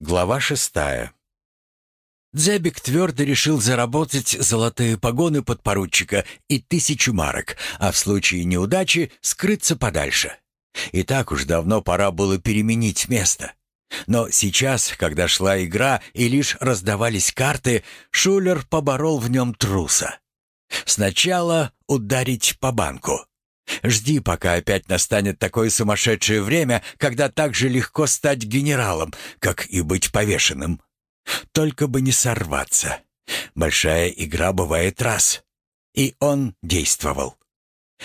Глава шестая. Дзебик твердо решил заработать золотые погоны подпоручика и тысячу марок, а в случае неудачи скрыться подальше. И так уж давно пора было переменить место. Но сейчас, когда шла игра и лишь раздавались карты, Шулер поборол в нем труса. Сначала ударить по банку. Жди, пока опять настанет такое сумасшедшее время, когда так же легко стать генералом, как и быть повешенным. Только бы не сорваться. Большая игра бывает раз. И он действовал.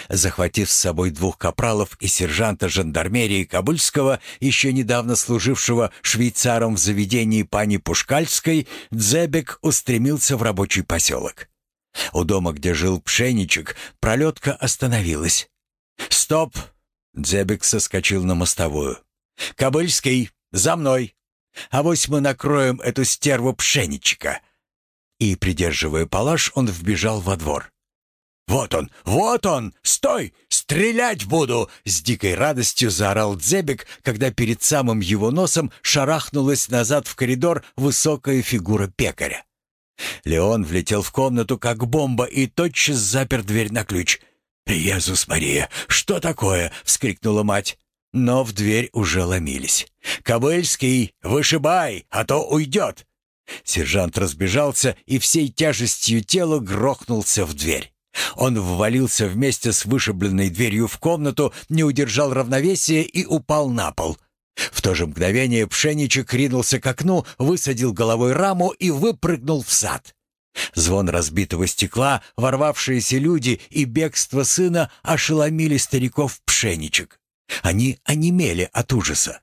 Захватив с собой двух капралов и сержанта жандармерии Кабульского, еще недавно служившего швейцаром в заведении пани Пушкальской, Дзебек устремился в рабочий поселок. У дома, где жил Пшеничек, пролетка остановилась. «Стоп!» — Дзебек соскочил на мостовую. «Кобыльский, за мной! Авось мы накроем эту стерву пшеничка!» И, придерживая палаш, он вбежал во двор. «Вот он! Вот он! Стой! Стрелять буду!» С дикой радостью заорал Дзебек, когда перед самым его носом шарахнулась назад в коридор высокая фигура пекаря. Леон влетел в комнату как бомба и тотчас запер дверь на ключ — «Иисус Мария, что такое?» — вскрикнула мать. Но в дверь уже ломились. «Кобыльский, вышибай, а то уйдет!» Сержант разбежался и всей тяжестью тела грохнулся в дверь. Он ввалился вместе с вышибленной дверью в комнату, не удержал равновесия и упал на пол. В то же мгновение Пшеничек ринулся к окну, высадил головой раму и выпрыгнул в сад. Звон разбитого стекла, ворвавшиеся люди и бегство сына ошеломили стариков пшеничек. Они онемели от ужаса.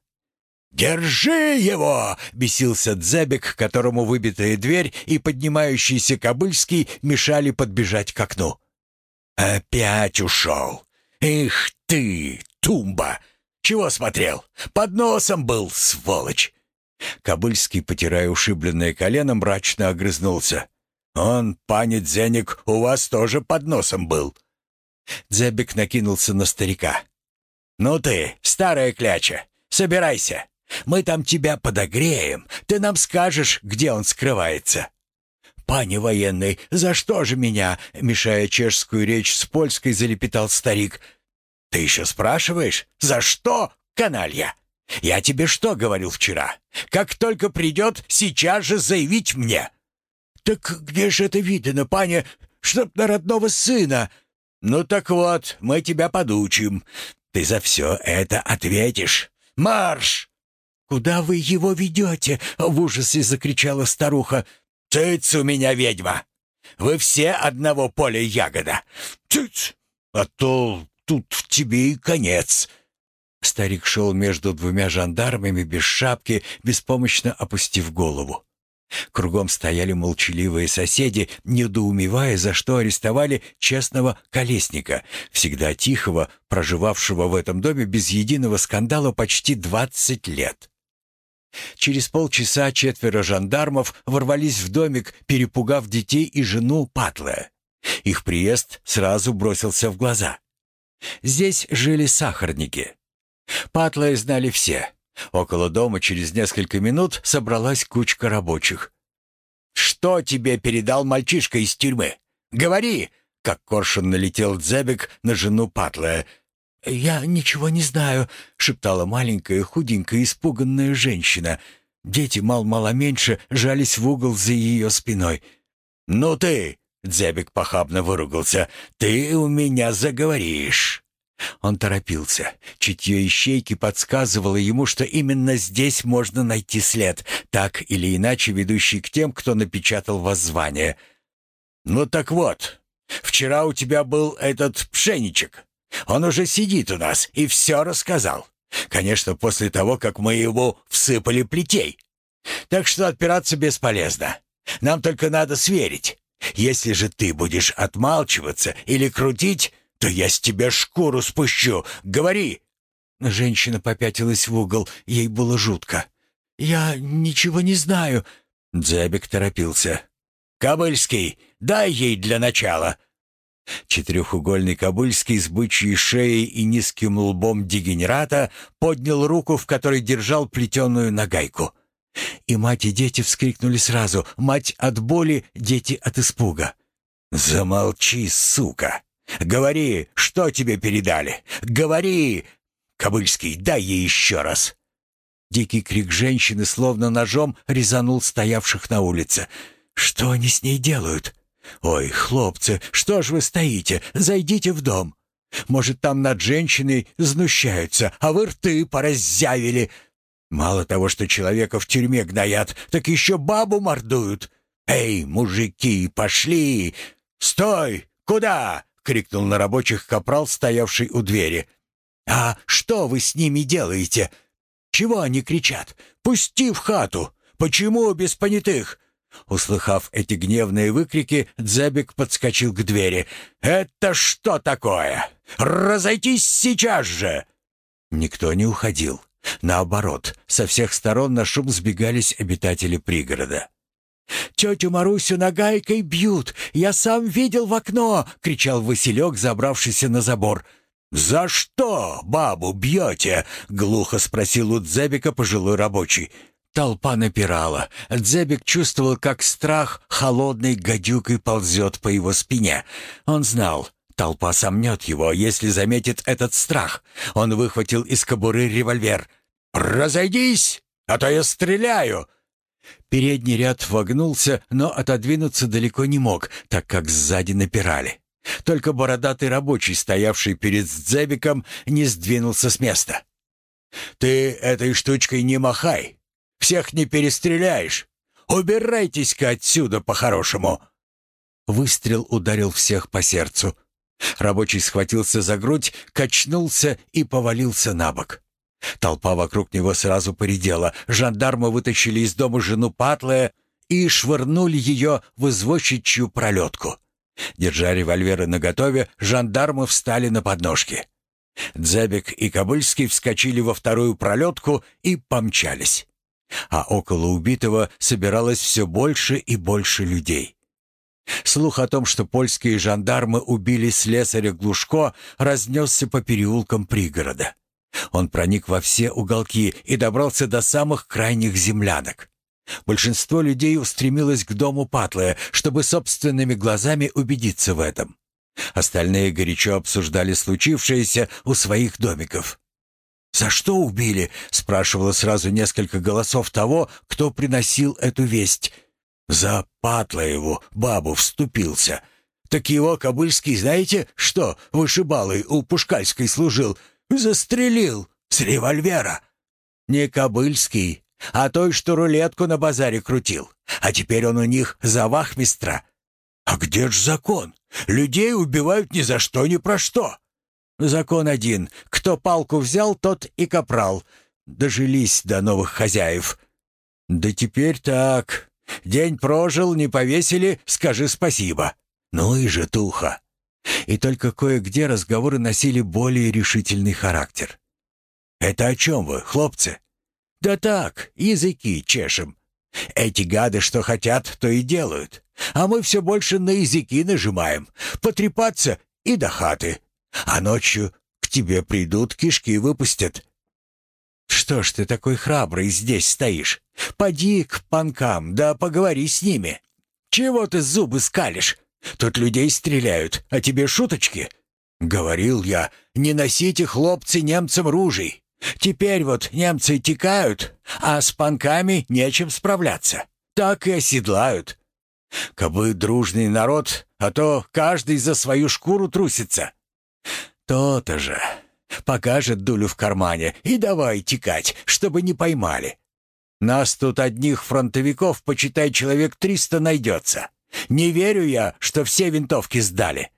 «Держи его!» — бесился Дзебек, которому выбитая дверь и поднимающийся Кобыльский мешали подбежать к окну. «Опять ушел! Эх ты, тумба! Чего смотрел? Под носом был, сволочь!» Кобыльский, потирая ушибленное колено, мрачно огрызнулся. «Он, пани Дзеник, у вас тоже под носом был». Дзебик накинулся на старика. «Ну ты, старая кляча, собирайся. Мы там тебя подогреем. Ты нам скажешь, где он скрывается». «Пани военный, за что же меня?» Мешая чешскую речь с польской, залепетал старик. «Ты еще спрашиваешь? За что, каналья? Я тебе что говорил вчера? Как только придет, сейчас же заявить мне!» «Так где же это видно, паня, чтоб на родного сына?» «Ну так вот, мы тебя подучим. Ты за все это ответишь. Марш!» «Куда вы его ведете?» — в ужасе закричала старуха. «Цыц у меня, ведьма! Вы все одного поля ягода! Цыц! А то тут тебе и конец!» Старик шел между двумя жандармами без шапки, беспомощно опустив голову. Кругом стояли молчаливые соседи, недоумевая, за что арестовали честного колесника, всегда тихого, проживавшего в этом доме без единого скандала почти двадцать лет. Через полчаса четверо жандармов ворвались в домик, перепугав детей и жену Патлая. Их приезд сразу бросился в глаза. Здесь жили сахарники. Патлая знали все. Около дома через несколько минут собралась кучка рабочих. «Что тебе передал мальчишка из тюрьмы? Говори!» Как коршун налетел Дзебек на жену Патлая. «Я ничего не знаю», — шептала маленькая, худенькая, испуганная женщина. Дети мал-мало меньше жались в угол за ее спиной. «Ну ты!» — Дзебек похабно выругался. «Ты у меня заговоришь!» Он торопился. Чутье ищейки подсказывало ему, что именно здесь можно найти след, так или иначе ведущий к тем, кто напечатал воззвание. «Ну так вот, вчера у тебя был этот пшеничек. Он уже сидит у нас и все рассказал. Конечно, после того, как мы его всыпали плетей. Так что отпираться бесполезно. Нам только надо сверить. Если же ты будешь отмалчиваться или крутить, то я с тебя шкуру спущу. Говори!» Женщина попятилась в угол. Ей было жутко. «Я ничего не знаю». Дзябик торопился. «Кобыльский, дай ей для начала». Четырехугольный Кобыльский с бычьей шеей и низким лбом дегенерата поднял руку, в которой держал плетеную нагайку. И мать и дети вскрикнули сразу. Мать от боли, дети от испуга. «Замолчи, сука! Говори, что тебе передали! Говори! Кобыльский, дай ей еще раз!» Дикий крик женщины словно ножом резанул стоявших на улице. «Что они с ней делают?» «Ой, хлопцы, что ж вы стоите? Зайдите в дом. Может, там над женщиной знущаются, а вы рты пораззявили. Мало того, что человека в тюрьме гноят, так еще бабу мордуют. Эй, мужики, пошли! Стой! Куда?» — крикнул на рабочих капрал, стоявший у двери. «А что вы с ними делаете? Чего они кричат? Пусти в хату! Почему без понятых? Услыхав эти гневные выкрики, Дзебик подскочил к двери. «Это что такое? Разойтись сейчас же!» Никто не уходил. Наоборот, со всех сторон на шум сбегались обитатели пригорода. «Тетю Марусю нагайкой бьют! Я сам видел в окно!» — кричал Василек, забравшийся на забор. «За что бабу бьете?» — глухо спросил у Дзебика пожилой рабочий. Толпа напирала. Дзебик чувствовал, как страх холодной гадюкой ползет по его спине. Он знал, толпа сомнет его, если заметит этот страх. Он выхватил из кобуры револьвер. «Разойдись, а то я стреляю!» Передний ряд вогнулся, но отодвинуться далеко не мог, так как сзади напирали. Только бородатый рабочий, стоявший перед Дзебиком, не сдвинулся с места. «Ты этой штучкой не махай!» Всех не перестреляешь. Убирайтесь-ка отсюда по-хорошему!» Выстрел ударил всех по сердцу. Рабочий схватился за грудь, качнулся и повалился на бок. Толпа вокруг него сразу поредела. Жандармы вытащили из дома жену Патлая и швырнули ее в извозчичью пролетку. Держа револьверы наготове, жандармы встали на подножки. Дзебек и Кобыльский вскочили во вторую пролетку и помчались а около убитого собиралось все больше и больше людей. Слух о том, что польские жандармы убили слесаря Глушко, разнесся по переулкам пригорода. Он проник во все уголки и добрался до самых крайних землянок. Большинство людей устремилось к дому Патлая, чтобы собственными глазами убедиться в этом. Остальные горячо обсуждали случившееся у своих домиков. «За что убили?» — спрашивало сразу несколько голосов того, кто приносил эту весть. «За Патлаеву бабу вступился. Так его Кобыльский, знаете, что вышибалой у Пушкальской служил? Застрелил с револьвера. Не Кобыльский, а той, что рулетку на базаре крутил. А теперь он у них за вахмистра. А где ж закон? Людей убивают ни за что, ни про что. Закон один. Кто палку взял, тот и капрал. Дожились до новых хозяев. Да теперь так. День прожил, не повесили, скажи спасибо. Ну и же туха. И только кое-где разговоры носили более решительный характер. «Это о чем вы, хлопцы?» «Да так, языки чешем. Эти гады что хотят, то и делают. А мы все больше на языки нажимаем. Потрепаться и до хаты. А ночью к тебе придут, кишки выпустят. Что ж ты такой храбрый здесь стоишь? Поди к панкам, да поговори с ними. Чего ты зубы скалишь? Тут людей стреляют, а тебе шуточки? Говорил я, не носите, хлопцы, немцам ружей. Теперь вот немцы текают, а с панками нечем справляться. Так и оседлают. Кабы дружный народ, а то каждый за свою шкуру трусится. «То-то же. Покажет дулю в кармане и давай текать, чтобы не поймали. Нас тут одних фронтовиков, почитай, человек триста найдется. Не верю я, что все винтовки сдали».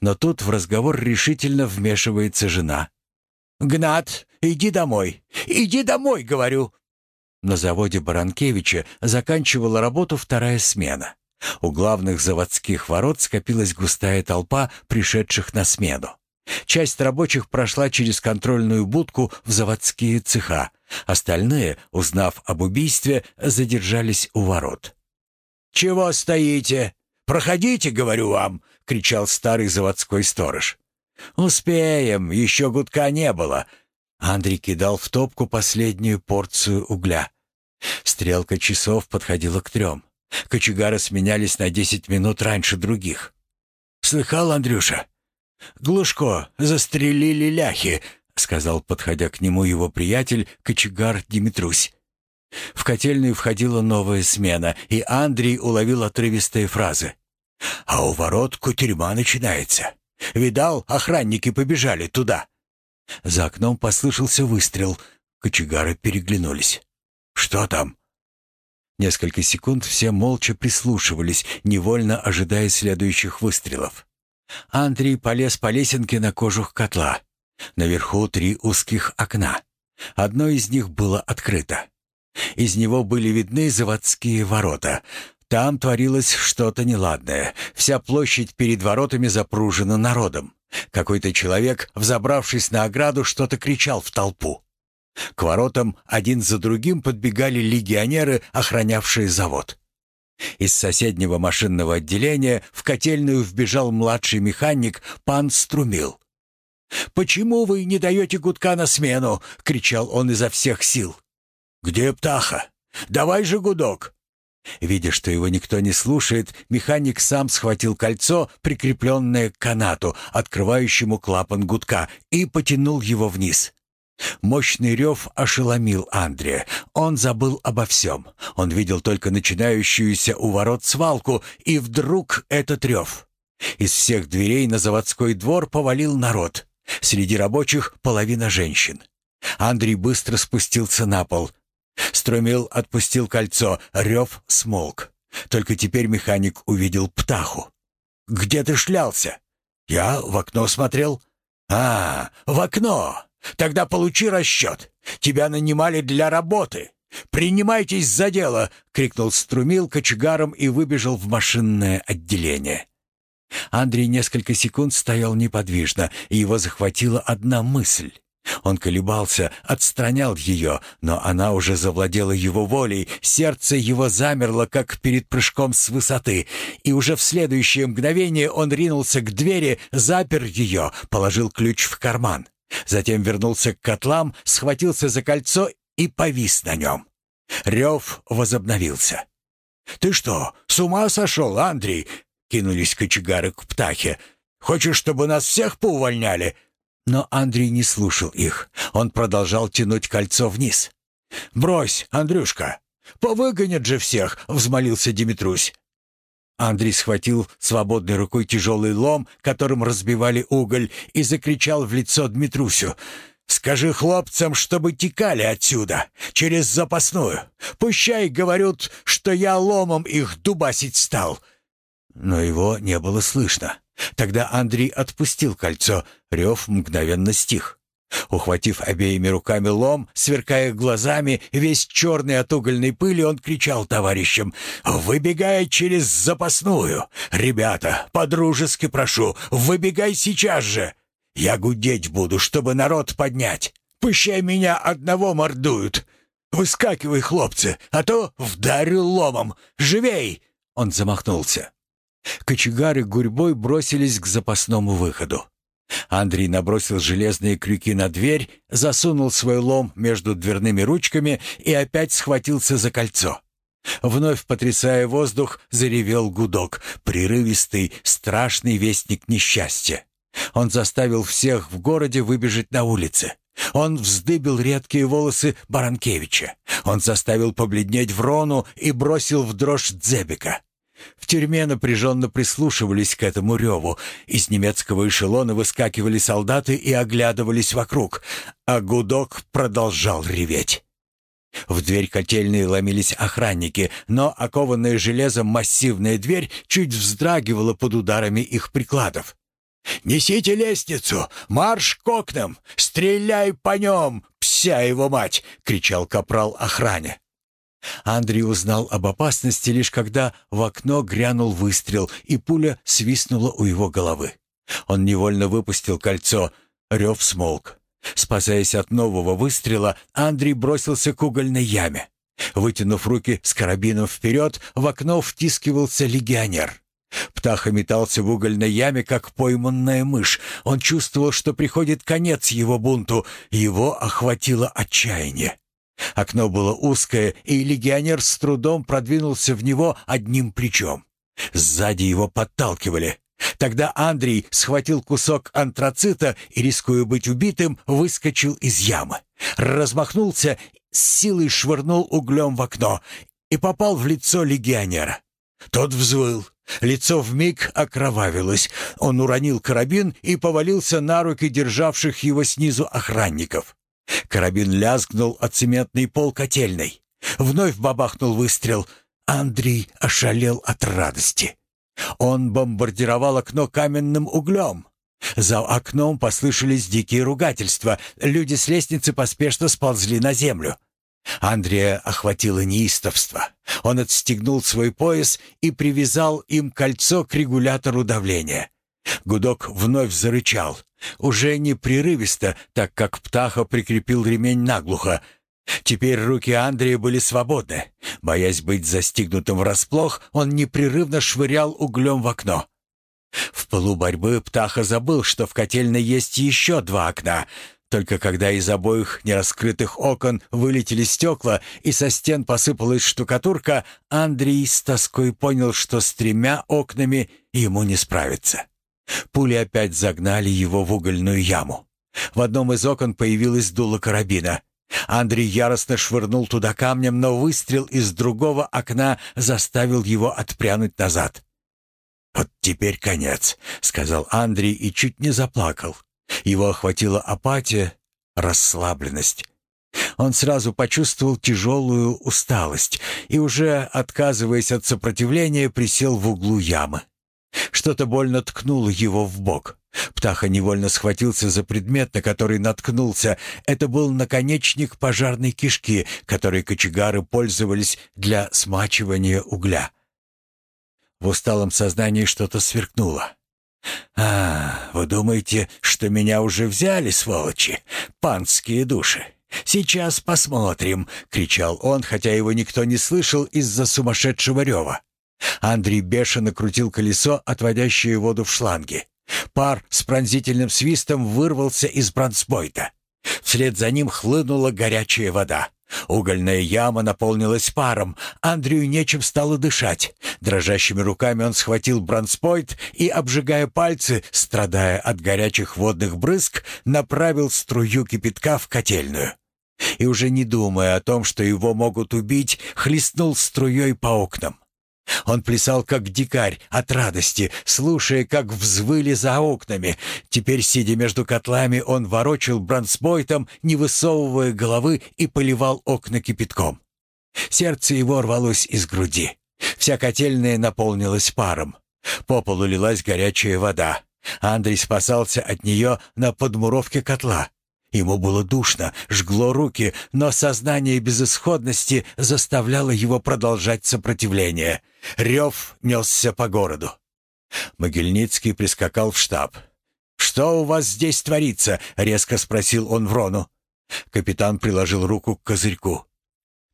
Но тут в разговор решительно вмешивается жена. «Гнат, иди домой! Иди домой, говорю!» На заводе Баранкевича заканчивала работу вторая смена. У главных заводских ворот скопилась густая толпа пришедших на смену. Часть рабочих прошла через контрольную будку в заводские цеха. Остальные, узнав об убийстве, задержались у ворот. «Чего стоите? Проходите, говорю вам!» — кричал старый заводской сторож. «Успеем, еще гудка не было!» Андрей кидал в топку последнюю порцию угля. Стрелка часов подходила к трем. Кочегары сменялись на десять минут раньше других. «Слыхал, Андрюша? Глушко застрелили ляхи», — сказал, подходя к нему его приятель, кочегар Димитрусь. В котельную входила новая смена, и Андрей уловил отрывистые фразы. «А у ворот кутерьма начинается. Видал, охранники побежали туда». За окном послышался выстрел. Кочегары переглянулись. «Что там?» Несколько секунд все молча прислушивались, невольно ожидая следующих выстрелов. Андрей полез по лесенке на кожух котла. Наверху три узких окна. Одно из них было открыто. Из него были видны заводские ворота. Там творилось что-то неладное. Вся площадь перед воротами запружена народом. Какой-то человек, взобравшись на ограду, что-то кричал в толпу. К воротам один за другим подбегали легионеры, охранявшие завод. Из соседнего машинного отделения в котельную вбежал младший механик пан Струмил. «Почему вы не даете гудка на смену?» — кричал он изо всех сил. «Где птаха? Давай же гудок!» Видя, что его никто не слушает, механик сам схватил кольцо, прикрепленное к канату, открывающему клапан гудка, и потянул его вниз. Мощный рев ошеломил Андрея. Он забыл обо всем. Он видел только начинающуюся у ворот свалку, и вдруг этот рев. Из всех дверей на заводской двор повалил народ. Среди рабочих половина женщин. Андрей быстро спустился на пол. Струмил отпустил кольцо, рев смолк. Только теперь механик увидел птаху. «Где ты шлялся?» «Я в окно смотрел». «А, в окно! Тогда получи расчет. Тебя нанимали для работы. Принимайтесь за дело!» — крикнул Струмил кочегаром и выбежал в машинное отделение. Андрей несколько секунд стоял неподвижно, и его захватила одна мысль. Он колебался, отстранял ее, но она уже завладела его волей, сердце его замерло, как перед прыжком с высоты, и уже в следующее мгновение он ринулся к двери, запер ее, положил ключ в карман. Затем вернулся к котлам, схватился за кольцо и повис на нем. Рев возобновился. «Ты что, с ума сошел, Андрей?» — кинулись кочегары к птахе. «Хочешь, чтобы нас всех поувольняли?» Но Андрей не слушал их. Он продолжал тянуть кольцо вниз. «Брось, Андрюшка! Повыгонят же всех!» — взмолился Димитрусь. Андрей схватил свободной рукой тяжелый лом, которым разбивали уголь, и закричал в лицо Дмитрусю. «Скажи хлопцам, чтобы текали отсюда, через запасную. Пущай говорят, что я ломом их дубасить стал». Но его не было слышно. Тогда Андрей отпустил кольцо, рев мгновенно стих. Ухватив обеими руками лом, сверкая глазами, весь черный от угольной пыли, он кричал товарищам «Выбегай через запасную! Ребята, по-дружески прошу, выбегай сейчас же! Я гудеть буду, чтобы народ поднять! Пущай меня одного мордуют! Выскакивай, хлопцы, а то вдарю ломом! Живей!» Он замахнулся. Кочегары гурьбой бросились к запасному выходу. Андрей набросил железные крюки на дверь, засунул свой лом между дверными ручками и опять схватился за кольцо. Вновь потрясая воздух, заревел гудок, прерывистый, страшный вестник несчастья. Он заставил всех в городе выбежать на улицы. Он вздыбил редкие волосы Баранкевича. Он заставил побледнеть Врону и бросил в дрожь Дзебика. В тюрьме напряженно прислушивались к этому реву. Из немецкого эшелона выскакивали солдаты и оглядывались вокруг, а гудок продолжал реветь. В дверь котельной ломились охранники, но окованная железом массивная дверь чуть вздрагивала под ударами их прикладов. «Несите лестницу! Марш к окнам! Стреляй по нем, пся его мать!» — кричал капрал охране. Андрей узнал об опасности лишь когда в окно грянул выстрел, и пуля свистнула у его головы. Он невольно выпустил кольцо. Рев смолк. Спасаясь от нового выстрела, Андрей бросился к угольной яме. Вытянув руки с карабином вперед, в окно втискивался легионер. Птаха метался в угольной яме, как пойманная мышь. Он чувствовал, что приходит конец его бунту. Его охватило отчаяние. Окно было узкое, и легионер с трудом продвинулся в него одним плечом. Сзади его подталкивали. Тогда Андрей схватил кусок антрацита и, рискуя быть убитым, выскочил из ямы. Размахнулся, с силой швырнул углем в окно и попал в лицо легионера. Тот взвыл. Лицо вмиг окровавилось. Он уронил карабин и повалился на руки державших его снизу охранников. Карабин лязгнул от цементный пол котельной. Вновь бабахнул выстрел. Андрей ошалел от радости. Он бомбардировал окно каменным углем. За окном послышались дикие ругательства. Люди с лестницы поспешно сползли на землю. Андрея охватило неистовство. Он отстегнул свой пояс и привязал им кольцо к регулятору давления. Гудок вновь зарычал. Уже не прерывисто, так как Птаха прикрепил ремень наглухо. Теперь руки Андрея были свободны. Боясь быть застигнутым врасплох, он непрерывно швырял углем в окно. В полу борьбы Птаха забыл, что в котельной есть еще два окна. Только когда из обоих нераскрытых окон вылетели стекла и со стен посыпалась штукатурка, Андрей с тоской понял, что с тремя окнами ему не справиться. Пули опять загнали его в угольную яму. В одном из окон появилась дуло карабина. Андрей яростно швырнул туда камнем, но выстрел из другого окна заставил его отпрянуть назад. «Вот теперь конец», — сказал Андрей и чуть не заплакал. Его охватила апатия, расслабленность. Он сразу почувствовал тяжелую усталость и уже, отказываясь от сопротивления, присел в углу ямы. Что-то больно ткнуло его в бок. Птаха невольно схватился за предмет, на который наткнулся. Это был наконечник пожарной кишки, которой кочегары пользовались для смачивания угля. В усталом сознании что-то сверкнуло. «А, вы думаете, что меня уже взяли, сволочи? Панские души!» «Сейчас посмотрим!» — кричал он, хотя его никто не слышал из-за сумасшедшего рева. Андрей бешено крутил колесо, отводящее воду в шланге. Пар с пронзительным свистом вырвался из бронспойта. Вслед за ним хлынула горячая вода. Угольная яма наполнилась паром. Андрею нечем стало дышать. Дрожащими руками он схватил бронспойт и, обжигая пальцы, страдая от горячих водных брызг, направил струю кипятка в котельную. И уже не думая о том, что его могут убить, хлестнул струей по окнам. Он плясал как дикарь от радости, слушая, как взвыли за окнами. Теперь, сидя между котлами, он ворочил бронспойтом, не высовывая головы, и поливал окна кипятком. Сердце его рвалось из груди. Вся котельная наполнилась паром. По полу лилась горячая вода. Андрей спасался от нее на подмуровке котла. Ему было душно, жгло руки, но сознание безысходности заставляло его продолжать сопротивление. Рев несся по городу. Могильницкий прискакал в штаб. «Что у вас здесь творится?» — резко спросил он Врону. Капитан приложил руку к козырьку.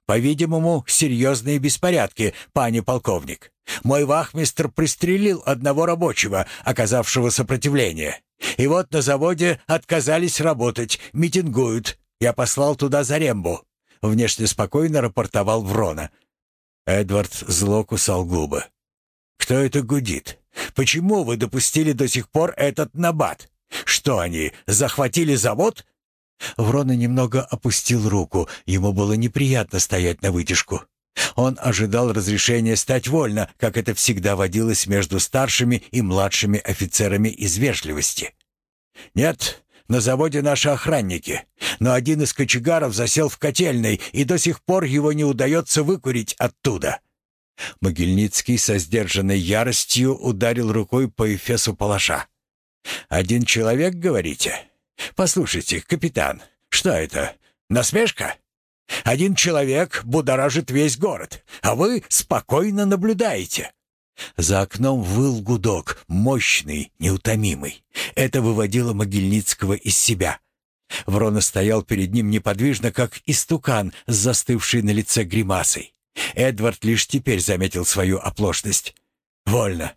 «По-видимому, серьезные беспорядки, пане полковник. Мой вахмистр пристрелил одного рабочего, оказавшего сопротивление. И вот на заводе отказались работать, митингуют. Я послал туда Зарембу. Внешне спокойно рапортовал Врона. Эдвард зло кусал губы. «Кто это гудит? Почему вы допустили до сих пор этот набат? Что они, захватили завод?» Врона немного опустил руку. Ему было неприятно стоять на вытяжку. Он ожидал разрешения стать вольно, как это всегда водилось между старшими и младшими офицерами из вежливости. «Нет, на заводе наши охранники, но один из кочегаров засел в котельной, и до сих пор его не удается выкурить оттуда». Могильницкий со сдержанной яростью ударил рукой по эфесу палаша. «Один человек, говорите? Послушайте, капитан, что это, насмешка?» Один человек будоражит весь город, а вы спокойно наблюдаете. За окном выл гудок, мощный, неутомимый. Это выводило Могильницкого из себя. Врона стоял перед ним неподвижно, как истукан с застывшей на лице гримасой. Эдвард лишь теперь заметил свою оплошность. «Вольно.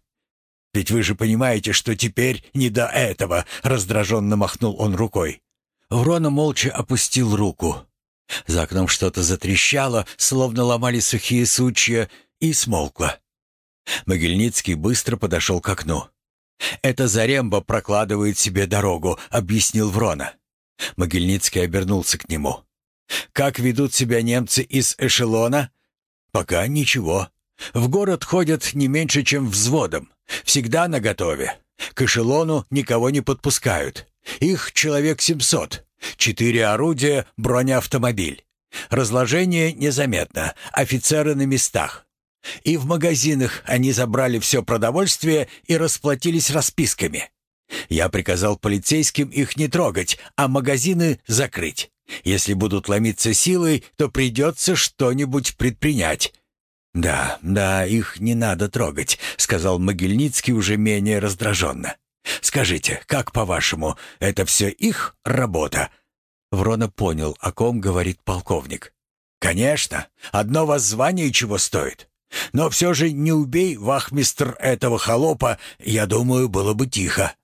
Ведь вы же понимаете, что теперь не до этого», — раздраженно махнул он рукой. Врона молча опустил руку. За окном что-то затрещало, словно ломали сухие сучья, и смолкло. Могильницкий быстро подошел к окну. «Это Заремба прокладывает себе дорогу», — объяснил Врона. Могильницкий обернулся к нему. «Как ведут себя немцы из эшелона?» «Пока ничего. В город ходят не меньше, чем взводом. Всегда наготове. К эшелону никого не подпускают. Их человек семьсот. Четыре орудия, бронеавтомобиль. Разложение незаметно. Офицеры на местах. И в магазинах они забрали все продовольствие и расплатились расписками. Я приказал полицейским их не трогать, а магазины закрыть. Если будут ломиться силой, то придется что-нибудь предпринять. «Да, да, их не надо трогать», — сказал Могильницкий уже менее раздраженно. «Скажите, как по-вашему, это все их работа?» Врона понял, о ком говорит полковник. «Конечно, одно воззвание чего стоит. Но все же не убей, вахмистр, этого холопа, я думаю, было бы тихо.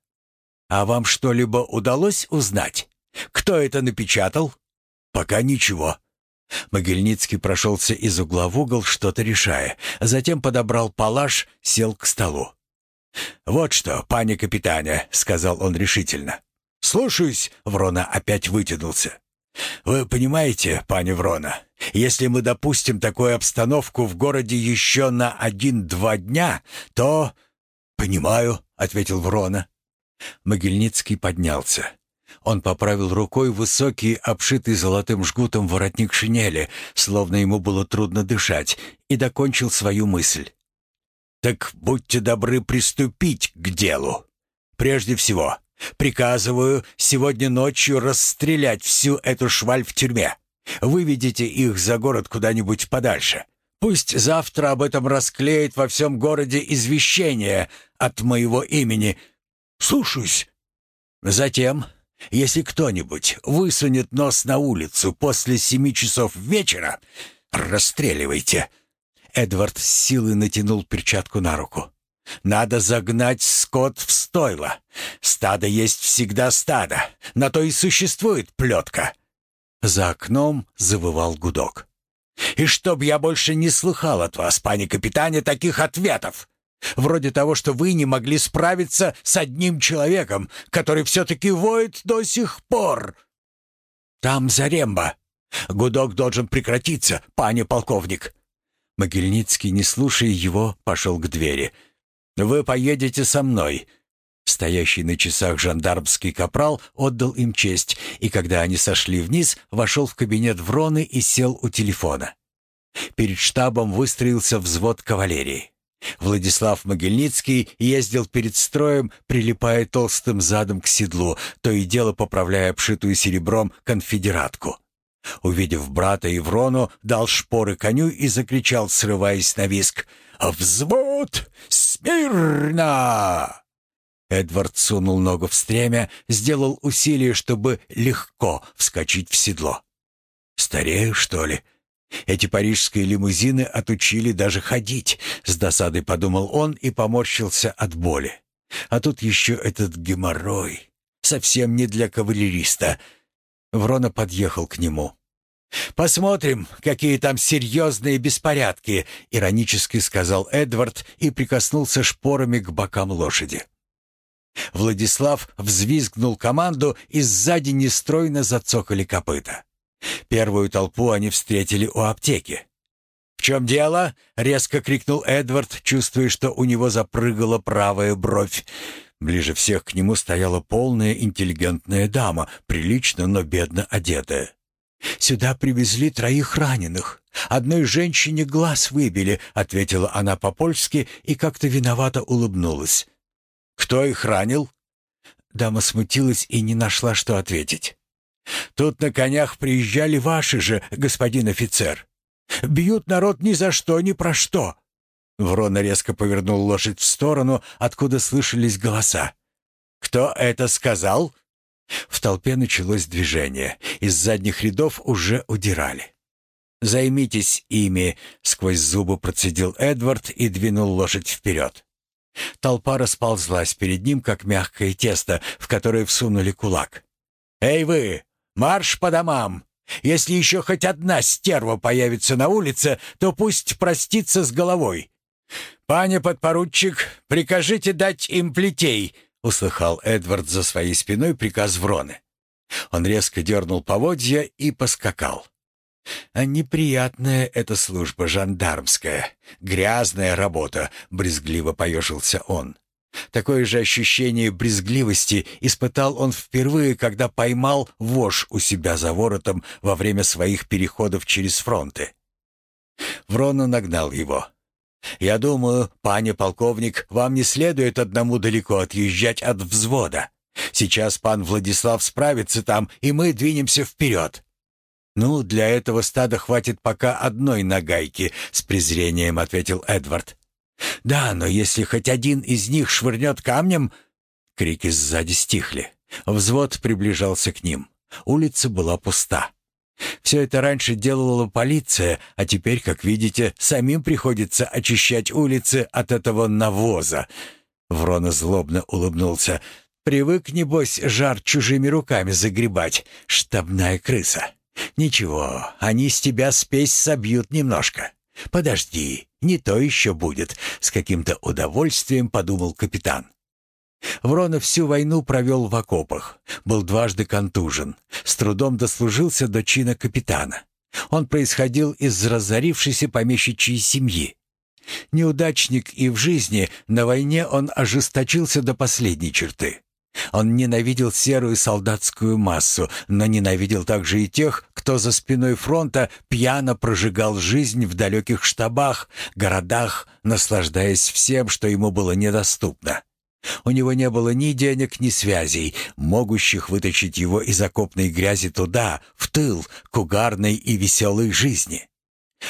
А вам что-либо удалось узнать? Кто это напечатал? Пока ничего. Могильницкий прошелся из угла в угол, что-то решая. Затем подобрал палаш, сел к столу. «Вот что, пане капитане», — сказал он решительно. «Слушаюсь», — Врона опять вытянулся. «Вы понимаете, пане Врона, если мы допустим такую обстановку в городе еще на один-два дня, то...» «Понимаю», — ответил Врона. Могильницкий поднялся. Он поправил рукой высокий, обшитый золотым жгутом воротник шинели, словно ему было трудно дышать, и докончил свою мысль. «Так будьте добры приступить к делу. Прежде всего, приказываю сегодня ночью расстрелять всю эту шваль в тюрьме. Выведите их за город куда-нибудь подальше. Пусть завтра об этом расклеит во всем городе извещение от моего имени. Слушаюсь. Затем если кто-нибудь высунет нос на улицу после семи часов вечера, расстреливайте». Эдвард с силой натянул перчатку на руку. «Надо загнать скот в стойло. Стадо есть всегда стадо. На то и существует плетка». За окном завывал гудок. «И чтоб я больше не слыхал от вас, пани капитане, таких ответов! Вроде того, что вы не могли справиться с одним человеком, который все-таки воет до сих пор. Там Заремба. Гудок должен прекратиться, пане полковник. Могильницкий, не слушая его, пошел к двери. «Вы поедете со мной». Стоящий на часах жандармский капрал отдал им честь, и когда они сошли вниз, вошел в кабинет Вроны и сел у телефона. Перед штабом выстроился взвод кавалерии. Владислав Могильницкий ездил перед строем, прилипая толстым задом к седлу, то и дело поправляя обшитую серебром конфедератку. Увидев брата Еврону, дал шпоры коню и закричал, срываясь на виск, «Взвод! Смирно!» Эдвард сунул ногу в стремя, сделал усилие, чтобы легко вскочить в седло. «Старею, что ли?» Эти парижские лимузины отучили даже ходить, с досадой подумал он и поморщился от боли. А тут еще этот геморрой. Совсем не для кавалериста. Врона подъехал к нему. «Посмотрим, какие там серьезные беспорядки», — иронически сказал Эдвард и прикоснулся шпорами к бокам лошади. Владислав взвизгнул команду, и сзади нестройно зацокали копыта. Первую толпу они встретили у аптеки. «В чем дело?» — резко крикнул Эдвард, чувствуя, что у него запрыгала правая бровь. Ближе всех к нему стояла полная интеллигентная дама, прилично, но бедно одетая. «Сюда привезли троих раненых. Одной женщине глаз выбили», — ответила она по-польски и как-то виновато улыбнулась. «Кто их ранил?» Дама смутилась и не нашла, что ответить. Тут на конях приезжали ваши же, господин офицер. Бьют народ ни за что, ни про что». Врона резко повернул лошадь в сторону, откуда слышались голоса. «Кто это сказал?» В толпе началось движение. Из задних рядов уже удирали. «Займитесь ими», — сквозь зубы процедил Эдвард и двинул лошадь вперед. Толпа расползлась перед ним, как мягкое тесто, в которое всунули кулак. «Эй вы, «Марш по домам! Если еще хоть одна стерва появится на улице, то пусть простится с головой. «Пане подпоручик, прикажите дать им плетей», — услыхал Эдвард за своей спиной приказ Вроны. Он резко дернул поводья и поскакал. «А неприятная эта служба жандармская, грязная работа», — брезгливо поежился он. Такое же ощущение брезгливости испытал он впервые, когда поймал вож у себя за воротом во время своих переходов через фронты. Врона нагнал его. «Я думаю, пане полковник, вам не следует одному далеко отъезжать от взвода. Сейчас пан Владислав справится там, и мы двинемся вперед». «Ну, для этого стада хватит пока одной нагайки», — с презрением ответил Эдвард. «Да, но если хоть один из них швырнет камнем...» Крики сзади стихли. Взвод приближался к ним. Улица была пуста. Все это раньше делала полиция, а теперь, как видите, самим приходится очищать улицы от этого навоза. Врона злобно улыбнулся. «Привык, небось, жар чужими руками загребать, штабная крыса. Ничего, они с тебя спесь собьют немножко. Подожди, не то еще будет», — с каким-то удовольствием подумал капитан. Врона всю войну провел в окопах, был дважды контужен, с трудом дослужился до чина капитана. Он происходил из разорившейся помещичьей семьи. Неудачник и в жизни, на войне он ожесточился до последней черты. Он ненавидел серую солдатскую массу, но ненавидел также и тех, кто за спиной фронта пьяно прожигал жизнь в далеких штабах, городах, наслаждаясь всем, что ему было недоступно. У него не было ни денег, ни связей, могущих вытащить его из окопной грязи туда, в тыл, к угарной и веселой жизни.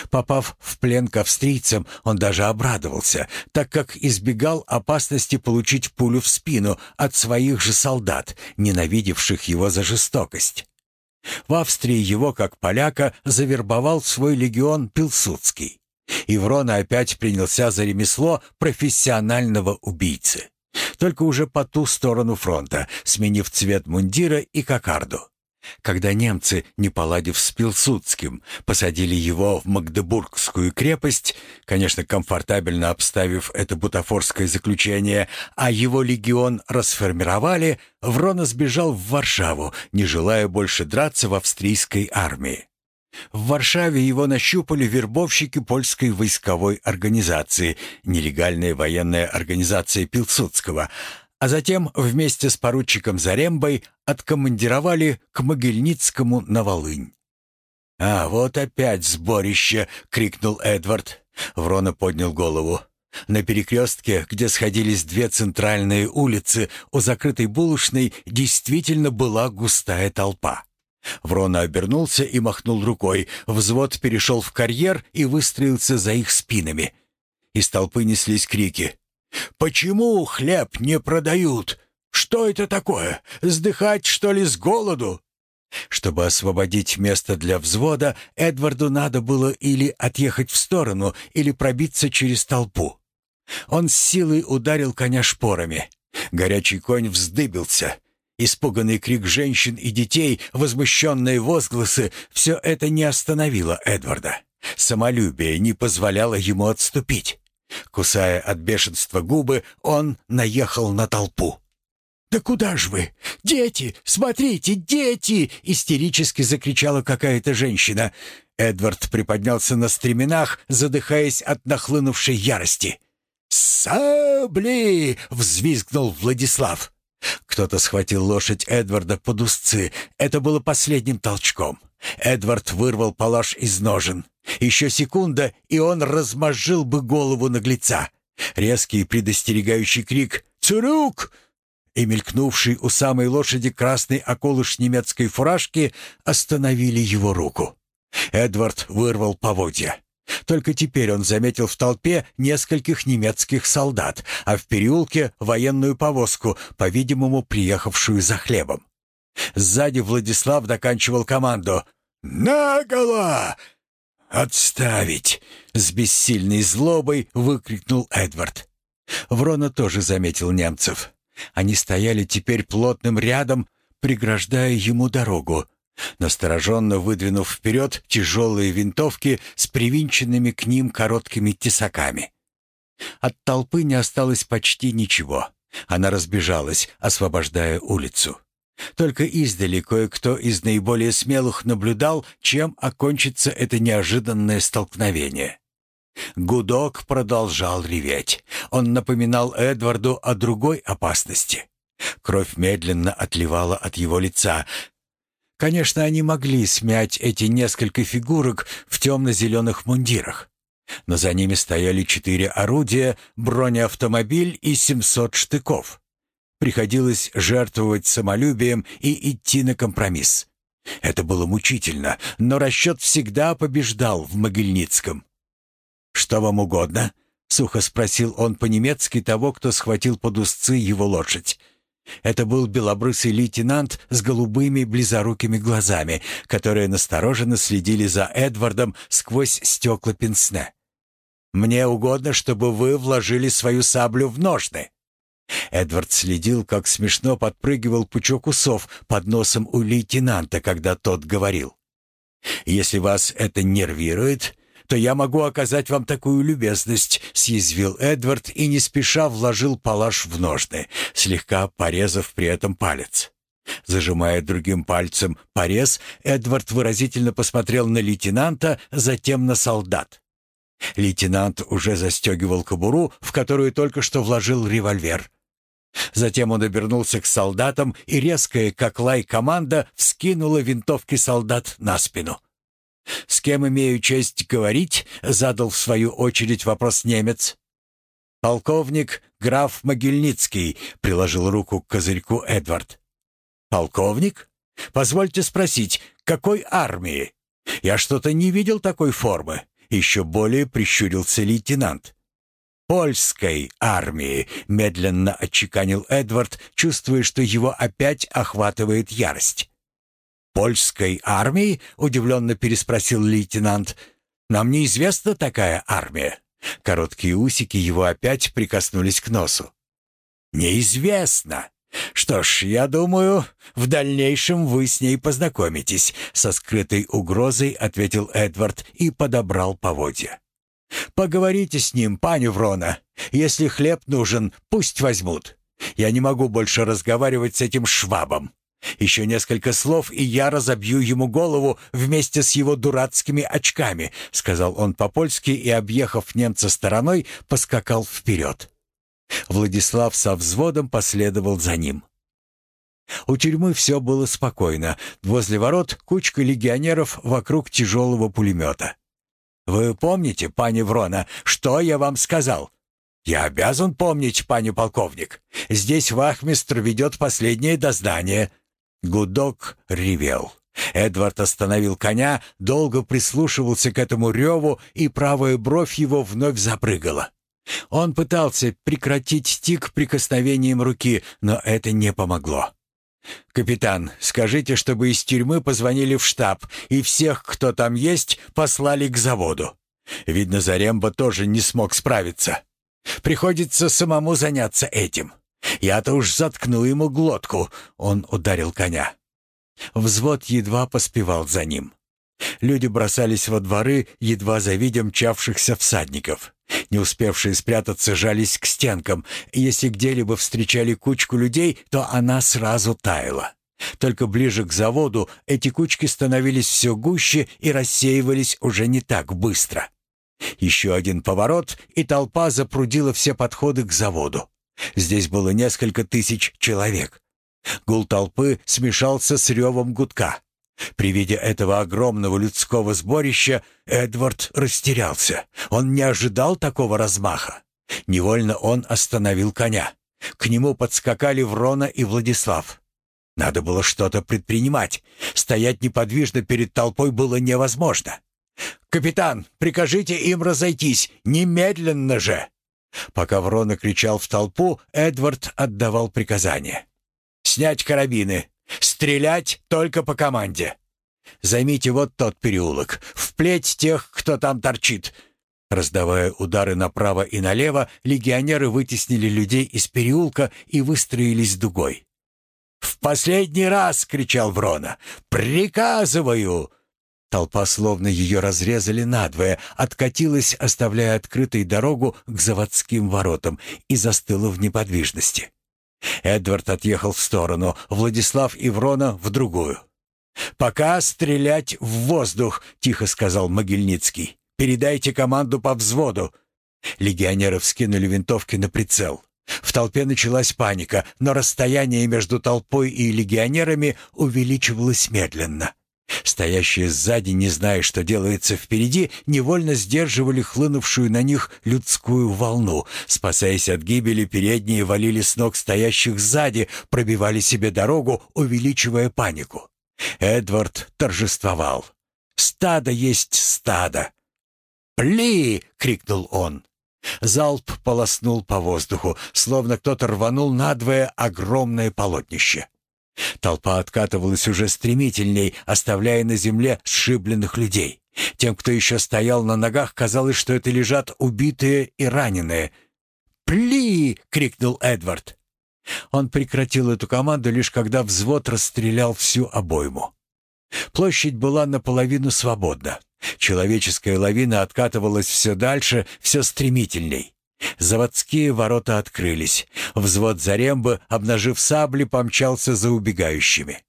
Попав в плен к австрийцам, он даже обрадовался, так как избегал опасности получить пулю в спину от своих же солдат, ненавидевших его за жестокость. В Австрии его, как поляка, завербовал свой легион Пилсудский. И Врона опять принялся за ремесло профессионального убийцы. Только уже по ту сторону фронта, сменив цвет мундира и кокарду. Когда немцы, не поладив с Пилсудским, посадили его в Магдебургскую крепость, конечно, комфортабельно обставив это бутафорское заключение, а его легион расформировали, Врона сбежал в Варшаву, не желая больше драться в австрийской армии. В Варшаве его нащупали вербовщики польской войсковой организации, нелегальная военная организация Пилсудского, а затем вместе с поручиком Зарембой откомандировали к Могильницкому на Волынь. «А, вот опять сборище!» — крикнул Эдвард. Врона поднял голову. На перекрестке, где сходились две центральные улицы, у закрытой булочной действительно была густая толпа. Врона обернулся и махнул рукой. Взвод перешел в карьер и выстроился за их спинами. Из толпы неслись крики. Почему хлеб не продают? Что это такое? Сдыхать, что ли, с голоду?» Чтобы освободить место для взвода, Эдварду надо было или отъехать в сторону, или пробиться через толпу. Он с силой ударил коня шпорами. Горячий конь вздыбился. Испуганный крик женщин и детей, возмущенные возгласы — все это не остановило Эдварда. Самолюбие не позволяло ему отступить. Кусая от бешенства губы, он наехал на толпу. «Да куда ж вы? Дети! Смотрите, дети!» — истерически закричала какая-то женщина. Эдвард приподнялся на стременах, задыхаясь от нахлынувшей ярости. «Сабли!» — взвизгнул Владислав. Кто-то схватил лошадь Эдварда под узцы. Это было последним толчком. Эдвард вырвал палаш из ножен. Еще секунда, и он размозжил бы голову наглеца. Резкий предостерегающий крик «Цурюк!» и мелькнувший у самой лошади красный околыш немецкой фуражки остановили его руку. Эдвард вырвал поводья. Только теперь он заметил в толпе нескольких немецких солдат, а в переулке военную повозку, по-видимому, приехавшую за хлебом. Сзади Владислав доканчивал команду «Наголо! «Отставить!» — с бессильной злобой выкрикнул Эдвард. Врона тоже заметил немцев. Они стояли теперь плотным рядом, преграждая ему дорогу. Настороженно выдвинув вперед тяжелые винтовки с привинченными к ним короткими тесаками. От толпы не осталось почти ничего. Она разбежалась, освобождая улицу. Только издали кое-кто из наиболее смелых наблюдал, чем окончится это неожиданное столкновение. Гудок продолжал реветь. Он напоминал Эдварду о другой опасности. Кровь медленно отливала от его лица. Конечно, они могли смять эти несколько фигурок в темно-зеленых мундирах. Но за ними стояли четыре орудия, бронеавтомобиль и семьсот штыков. Приходилось жертвовать самолюбием и идти на компромисс. Это было мучительно, но расчет всегда побеждал в Могильницком. «Что вам угодно?» — сухо спросил он по-немецки того, кто схватил под узцы его лошадь. Это был белобрысый лейтенант с голубыми близорукими глазами, которые настороженно следили за Эдвардом сквозь стекла пенсне. «Мне угодно, чтобы вы вложили свою саблю в ножны». Эдвард следил, как смешно подпрыгивал пучок усов под носом у лейтенанта, когда тот говорил. «Если вас это нервирует, то я могу оказать вам такую любезность», — съязвил Эдвард и не спеша вложил палаш в ножны, слегка порезав при этом палец. Зажимая другим пальцем порез, Эдвард выразительно посмотрел на лейтенанта, затем на солдат. Лейтенант уже застегивал кобуру, в которую только что вложил револьвер. Затем он обернулся к солдатам, и резкая, как лай, команда вскинула винтовки солдат на спину. «С кем имею честь говорить?» — задал в свою очередь вопрос немец. «Полковник граф Могильницкий», — приложил руку к козырьку Эдвард. «Полковник? Позвольте спросить, какой армии? Я что-то не видел такой формы». Еще более прищурился лейтенант. «Польской армии», — медленно отчеканил Эдвард, чувствуя, что его опять охватывает ярость. «Польской армии?» — удивленно переспросил лейтенант. «Нам неизвестна такая армия». Короткие усики его опять прикоснулись к носу. «Неизвестно. Что ж, я думаю, в дальнейшем вы с ней познакомитесь», — со скрытой угрозой ответил Эдвард и подобрал поводья. «Поговорите с ним, пани Врона. Если хлеб нужен, пусть возьмут. Я не могу больше разговаривать с этим швабом». Еще несколько слов, и я разобью ему голову вместе с его дурацкими очками», — сказал он по-польски и, объехав немца стороной, поскакал вперед. Владислав со взводом последовал за ним. У тюрьмы все было спокойно. Возле ворот кучка легионеров вокруг тяжелого пулемета. «Вы помните, пани Врона, что я вам сказал?» «Я обязан помнить, пани полковник. Здесь вахмистр ведет последнее дознание». Гудок ревел. Эдвард остановил коня, долго прислушивался к этому реву, и правая бровь его вновь запрыгала. Он пытался прекратить тик прикосновением руки, но это не помогло. «Капитан, скажите, чтобы из тюрьмы позвонили в штаб, и всех, кто там есть, послали к заводу. Видно, Заремба тоже не смог справиться. Приходится самому заняться этим». Я-то уж заткну ему глотку, он ударил коня. Взвод едва поспевал за ним. Люди бросались во дворы, едва завидя мчавшихся всадников. Не успевшие спрятаться, жались к стенкам. Если где-либо встречали кучку людей, то она сразу таяла. Только ближе к заводу эти кучки становились все гуще и рассеивались уже не так быстро. Еще один поворот, и толпа запрудила все подходы к заводу. Здесь было несколько тысяч человек. Гул толпы смешался с ревом гудка. При виде этого огромного людского сборища Эдвард растерялся. Он не ожидал такого размаха. Невольно он остановил коня. К нему подскакали Врона и Владислав. Надо было что-то предпринимать. Стоять неподвижно перед толпой было невозможно. «Капитан, прикажите им разойтись, немедленно же!» Пока Врона кричал в толпу, Эдвард отдавал приказания. «Снять карабины! Стрелять только по команде! Займите вот тот переулок, вплеть тех, кто там торчит!» Раздавая удары направо и налево, легионеры вытеснили людей из переулка и выстроились дугой. «В последний раз!» — кричал Врона. «Приказываю!» Толпа, словно ее разрезали надвое, откатилась, оставляя открытой дорогу к заводским воротам, и застыла в неподвижности. Эдвард отъехал в сторону, Владислав и Врона в другую. «Пока стрелять в воздух», — тихо сказал Могильницкий. «Передайте команду по взводу». Легионеры вскинули винтовки на прицел. В толпе началась паника, но расстояние между толпой и легионерами увеличивалось медленно. Стоящие сзади, не зная, что делается впереди, невольно сдерживали хлынувшую на них людскую волну. Спасаясь от гибели, передние валили с ног стоящих сзади, пробивали себе дорогу, увеличивая панику. Эдвард торжествовал. «Стадо есть стадо!» «Пли!» — крикнул он. Залп полоснул по воздуху, словно кто-то рванул надвое огромное полотнище. Толпа откатывалась уже стремительней, оставляя на земле сшибленных людей. Тем, кто еще стоял на ногах, казалось, что это лежат убитые и раненые. «Пли!» — крикнул Эдвард. Он прекратил эту команду лишь когда взвод расстрелял всю обойму. Площадь была наполовину свободна. Человеческая лавина откатывалась все дальше, все стремительней. Заводские ворота открылись. Взвод Зарембы, обнажив сабли, помчался за убегающими.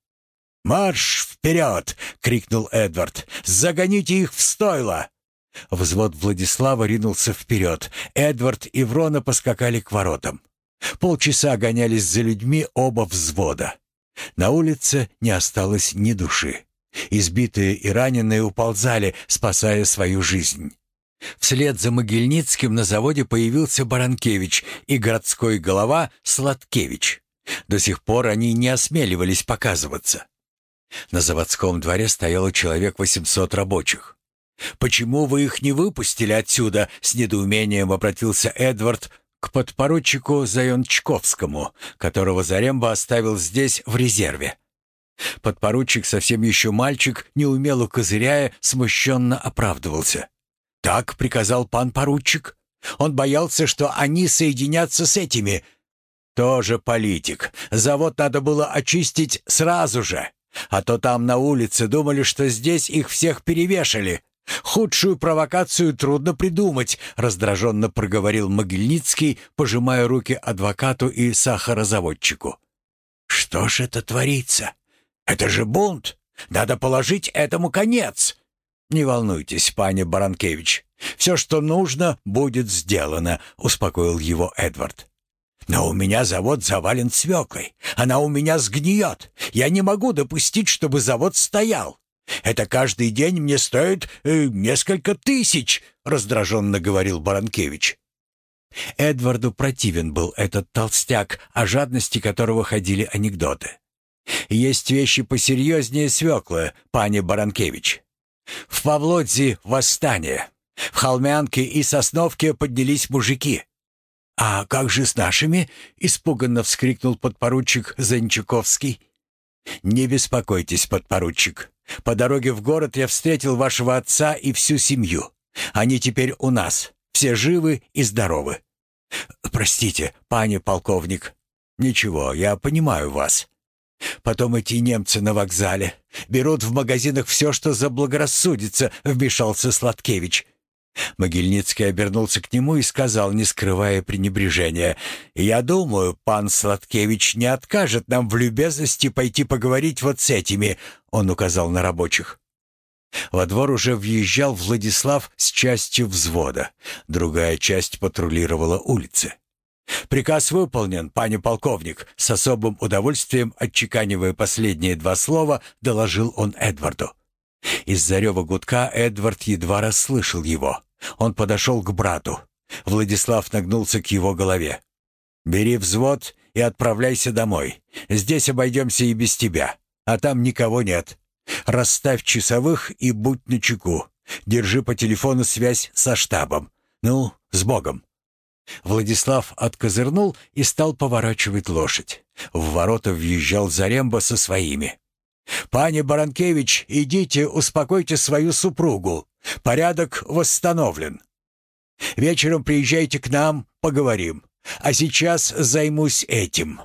«Марш вперед!» — крикнул Эдвард. «Загоните их в стойло!» Взвод Владислава ринулся вперед. Эдвард и Врона поскакали к воротам. Полчаса гонялись за людьми оба взвода. На улице не осталось ни души. Избитые и раненые уползали, спасая свою жизнь. Вслед за Могильницким на заводе появился Баранкевич и городской голова Сладкевич. До сих пор они не осмеливались показываться. На заводском дворе стояло человек 800 рабочих. «Почему вы их не выпустили отсюда?» — с недоумением обратился Эдвард к подпоручику Зайончковскому, которого Заремба оставил здесь в резерве. Подпоручик, совсем еще мальчик, неумело козыряя, смущенно оправдывался. «Так приказал пан поручик. Он боялся, что они соединятся с этими. Тоже политик. Завод надо было очистить сразу же. А то там на улице думали, что здесь их всех перевешали. Худшую провокацию трудно придумать», — раздраженно проговорил Могильницкий, пожимая руки адвокату и сахарозаводчику. «Что ж это творится? Это же бунт! Надо положить этому конец!» «Не волнуйтесь, пане Баранкевич. Все, что нужно, будет сделано», — успокоил его Эдвард. «Но у меня завод завален свеклой. Она у меня сгниет. Я не могу допустить, чтобы завод стоял. Это каждый день мне стоит э, несколько тысяч», — раздраженно говорил Баранкевич. Эдварду противен был этот толстяк, о жадности которого ходили анекдоты. «Есть вещи посерьезнее свеклы, пане Баранкевич. В Павлодзе восстание. В Холмянке и Сосновке поднялись мужики. «А как же с нашими?» — испуганно вскрикнул подпоручик Занчаковский. «Не беспокойтесь, подпоручик. По дороге в город я встретил вашего отца и всю семью. Они теперь у нас, все живы и здоровы. Простите, пане полковник. Ничего, я понимаю вас. Потом эти немцы на вокзале. Берут в магазинах все, что заблагорассудится», — вмешался Сладкевич. Могильницкий обернулся к нему и сказал, не скрывая пренебрежения, «Я думаю, пан Сладкевич не откажет нам в любезности пойти поговорить вот с этими», — он указал на рабочих. Во двор уже въезжал Владислав с частью взвода. Другая часть патрулировала улицы. «Приказ выполнен, пане полковник», — с особым удовольствием, отчеканивая последние два слова, доложил он Эдварду. Из-за рева гудка Эдвард едва расслышал его. Он подошел к брату. Владислав нагнулся к его голове. «Бери взвод и отправляйся домой. Здесь обойдемся и без тебя, а там никого нет. Расставь часовых и будь начеку. Держи по телефону связь со штабом. Ну, с Богом!» Владислав откозырнул и стал поворачивать лошадь. В ворота въезжал Заремба со своими. «Пане Баранкевич, идите, успокойте свою супругу. Порядок восстановлен. Вечером приезжайте к нам, поговорим. А сейчас займусь этим».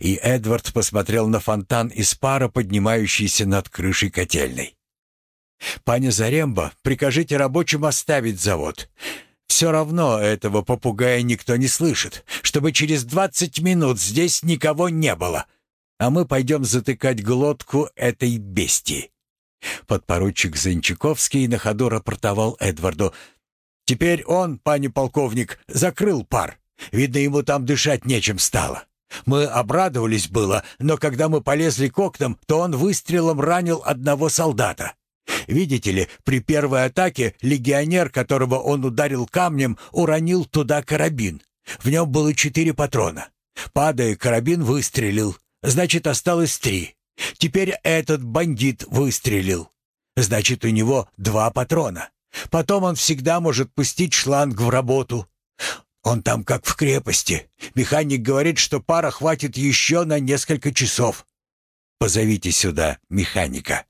И Эдвард посмотрел на фонтан из пара, поднимающийся над крышей котельной. «Паня Заремба, прикажите рабочим оставить завод. Все равно этого попугая никто не слышит, чтобы через двадцать минут здесь никого не было, а мы пойдем затыкать глотку этой бестии». Подпоручик Занчаковский на ходу рапортовал Эдварду. «Теперь он, пани полковник, закрыл пар. Видно, ему там дышать нечем стало. Мы обрадовались было, но когда мы полезли к окнам, то он выстрелом ранил одного солдата. Видите ли, при первой атаке легионер, которого он ударил камнем, уронил туда карабин. В нем было четыре патрона. Падая, карабин выстрелил. Значит, осталось три. Теперь этот бандит выстрелил. Значит, у него два патрона. Потом он всегда может пустить шланг в работу. Он там как в крепости. Механик говорит, что пара хватит еще на несколько часов. Позовите сюда механика.